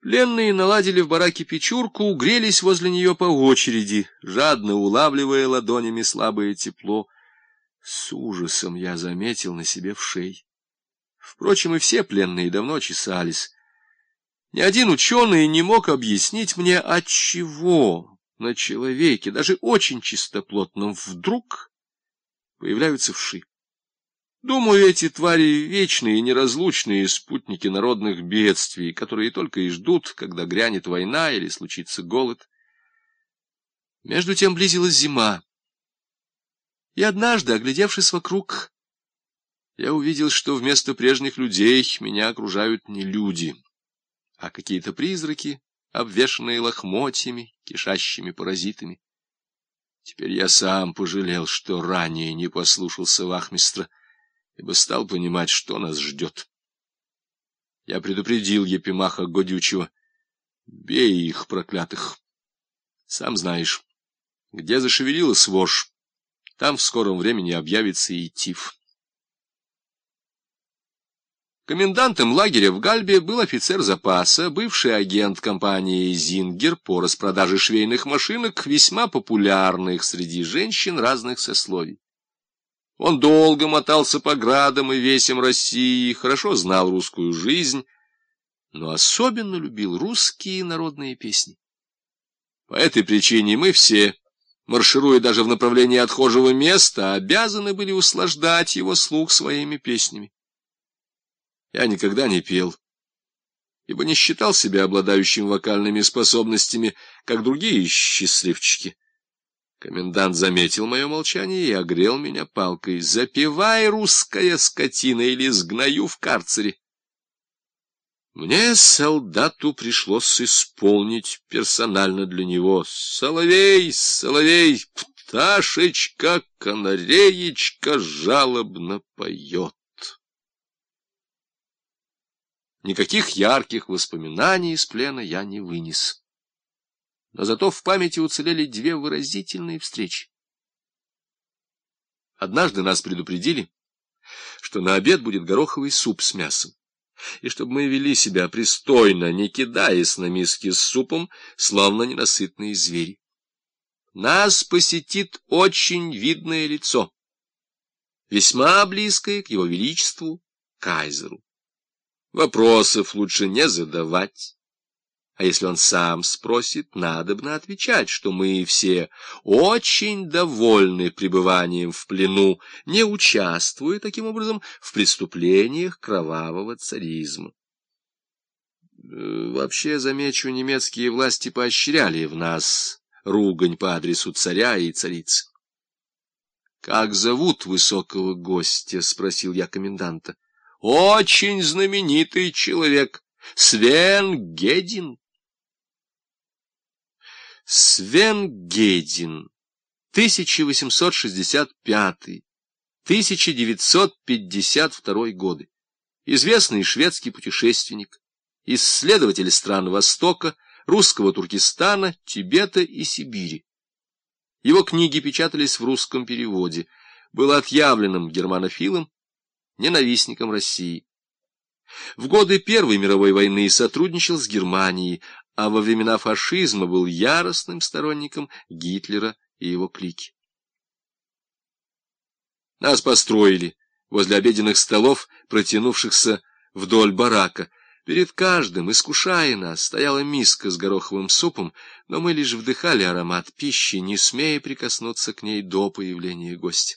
Пленные наладили в бараке печурку, грелись возле нее по очереди, жадно улавливая ладонями слабое тепло. С ужасом я заметил на себе в шей. Впрочем, и все пленные давно чесались. Ни один ученый не мог объяснить мне, отчего на человеке, даже очень чистоплотном, вдруг появляются вши. Думаю, эти твари — вечные и неразлучные спутники народных бедствий, которые только и ждут, когда грянет война или случится голод. Между тем близилась зима. И однажды, оглядевшись вокруг, я увидел, что вместо прежних людей меня окружают не люди, а какие-то призраки, обвешанные лохмотьями, кишащими паразитами. Теперь я сам пожалел, что ранее не послушался вахмистра, ибо стал понимать, что нас ждет. Я предупредил Епимаха Годючего. Бей их, проклятых. Сам знаешь, где зашевелилась вошь, там в скором времени объявится и тиф. Комендантом лагеря в Гальбе был офицер запаса, бывший агент компании «Зингер» по распродаже швейных машинок, весьма популярных среди женщин разных сословий. Он долго мотался по градам и весям России, хорошо знал русскую жизнь, но особенно любил русские народные песни. По этой причине мы все, маршируя даже в направлении отхожего места, обязаны были услаждать его слух своими песнями. Я никогда не пел, ибо не считал себя обладающим вокальными способностями, как другие счастливчики. Комендант заметил мое молчание и огрел меня палкой. «Запивай, русская скотина, или сгною в карцере!» Мне, солдату, пришлось исполнить персонально для него. «Соловей, соловей, пташечка, канареечка жалобно поет!» Никаких ярких воспоминаний из плена я не вынес но зато в памяти уцелели две выразительные встречи. Однажды нас предупредили, что на обед будет гороховый суп с мясом, и чтобы мы вели себя пристойно, не кидаясь на миски с супом, словно ненасытные звери. Нас посетит очень видное лицо, весьма близкое к его величеству, кайзеру. Вопросов лучше не задавать а если он сам спросит, надобно отвечать, что мы все очень довольны пребыванием в плену, не участвуя таким образом в преступлениях кровавого царизма. Э, вообще, замечу, немецкие власти поощряли в нас ругань по адресу царя и царицы. — Как зовут высокого гостя? — спросил я коменданта. — Очень знаменитый человек, Свен Гедин. Свен Гедин, 1865-1952 годы. Известный шведский путешественник, исследователь стран Востока, русского Туркестана, Тибета и Сибири. Его книги печатались в русском переводе, был отъявленным германофилом, ненавистником России. В годы Первой мировой войны сотрудничал с Германией, а во времена фашизма был яростным сторонником Гитлера и его клики. Нас построили возле обеденных столов, протянувшихся вдоль барака. Перед каждым, искушая нас, стояла миска с гороховым супом, но мы лишь вдыхали аромат пищи, не смея прикоснуться к ней до появления гостя.